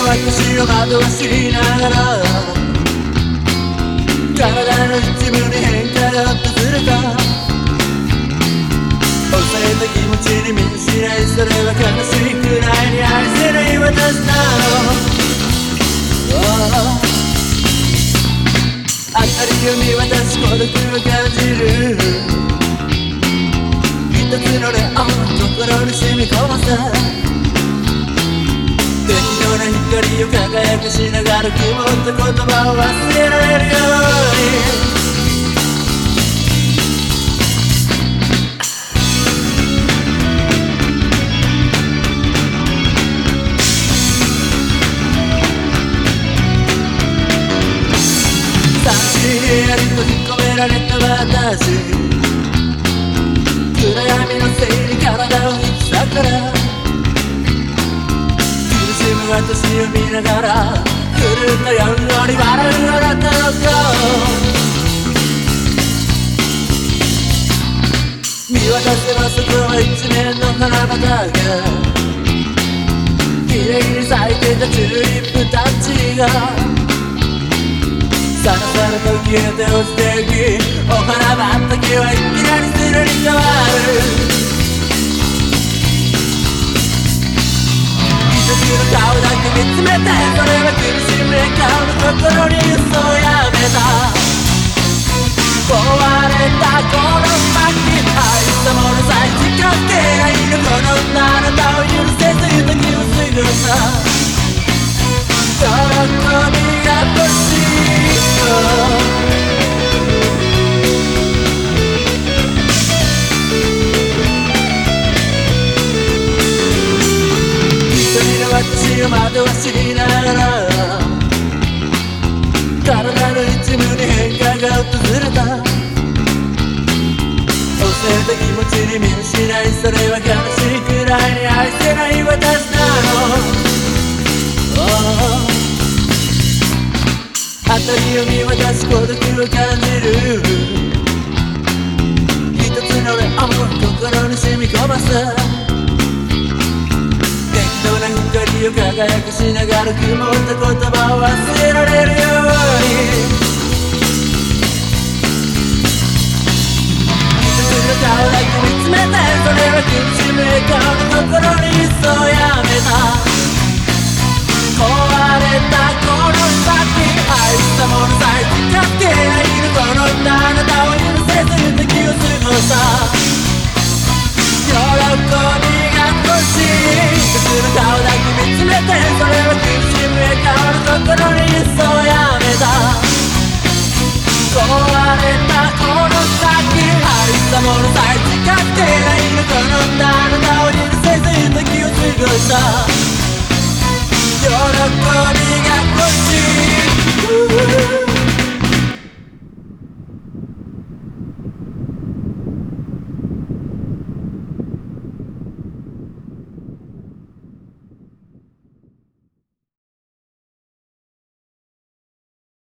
私を惑わしながら体の一部に変化が訪れた。抑えた気持ちに見知らいそれは悲しいくないに愛せない私なの明かりを見渡し孤独を感じる。一つのレオン心に染み込ませを輝かしながら曇った言葉を忘れられるように。寂しい部屋に閉じ込められた私暗闇のせいに体を引き裂から私を見ながら狂ったよ。うに笑うあなたの顔見渡せばそこは一面の花畑が綺麗に咲いてたチューリップたちがさらさらと消えて落ちていきお花畑はいきなりするに心に嘘をやめた。壊れたこの気持ちに見失いそれは悲しいくらいに愛せない私なの辺りを見渡す孤独を感じる一つのレオン心に染み込ませを輝かしながら曇った言葉を忘れられそれは苦しむ笑顔の心に嘘をやめた。壊れたこの先愛したものさえ近づけないのこのあなたを許せず敵を過ごした喜びが欲しい。一つの顔だけめてそれを苦しむ顔の心に嘘を過